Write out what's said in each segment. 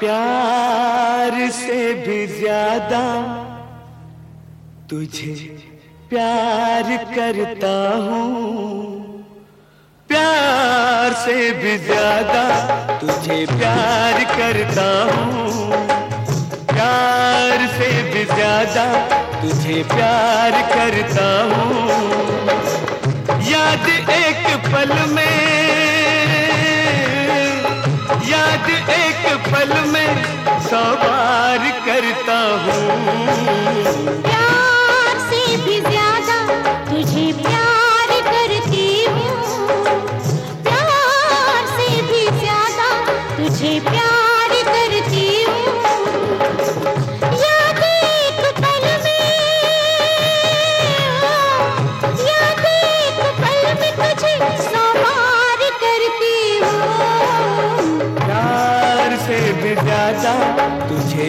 प्यार से भी ज़्यादा तुझे प्यार करता हूँ। प्यार से भी ज़्यादा तुझे प्यार करता हूँ। प्यार से भी ज़्यादा तुझे प्यार करता हूँ। याद एक पल में हूँ। प्यार से भी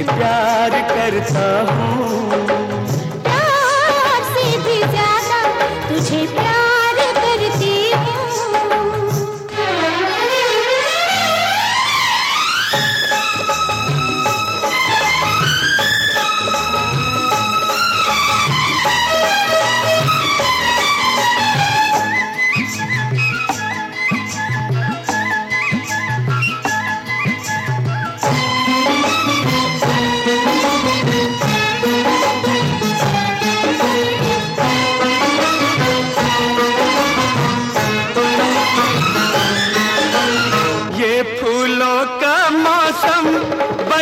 प्यार करता हूँ।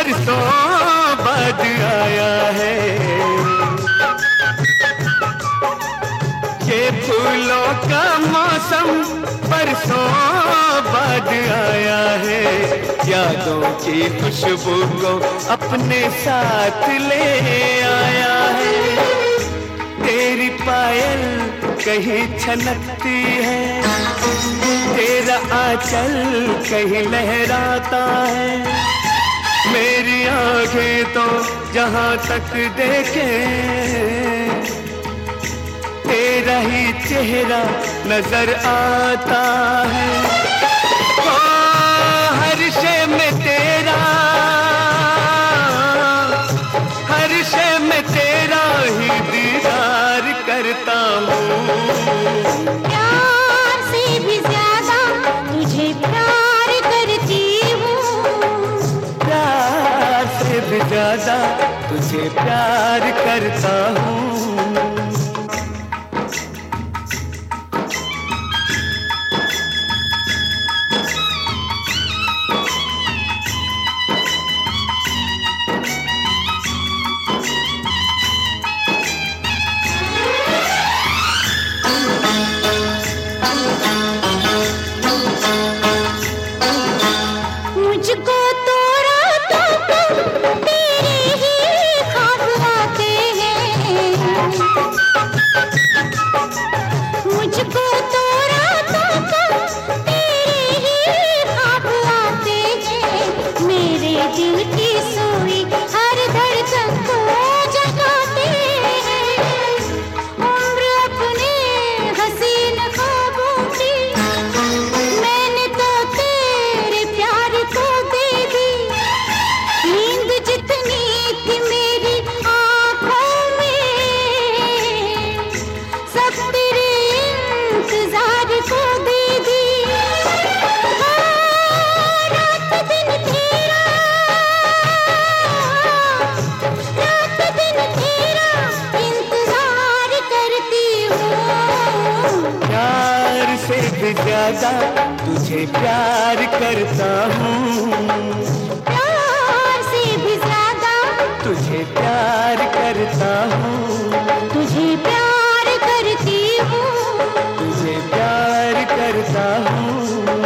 बरसों बाद आया है। ये फूलों का मौसम बरसों बाद आया है। यादों की खुशबू को अपने साथ ले आया है। तेरी पायल कहीं छनकती है। तेरा आंचल कहीं लहराता है। मेरी आँखें तो जहाँ तक देखे तेरा ही चेहरा नज़र आता है। प्यार करता हूँ। से ज़्यादा तुझे प्यार करता हूँ। प्यार से भी ज़्यादा तुझे प्यार करता हूँ। तुझे प्यार करती हूँ। तुझे प्यार करता हूँ।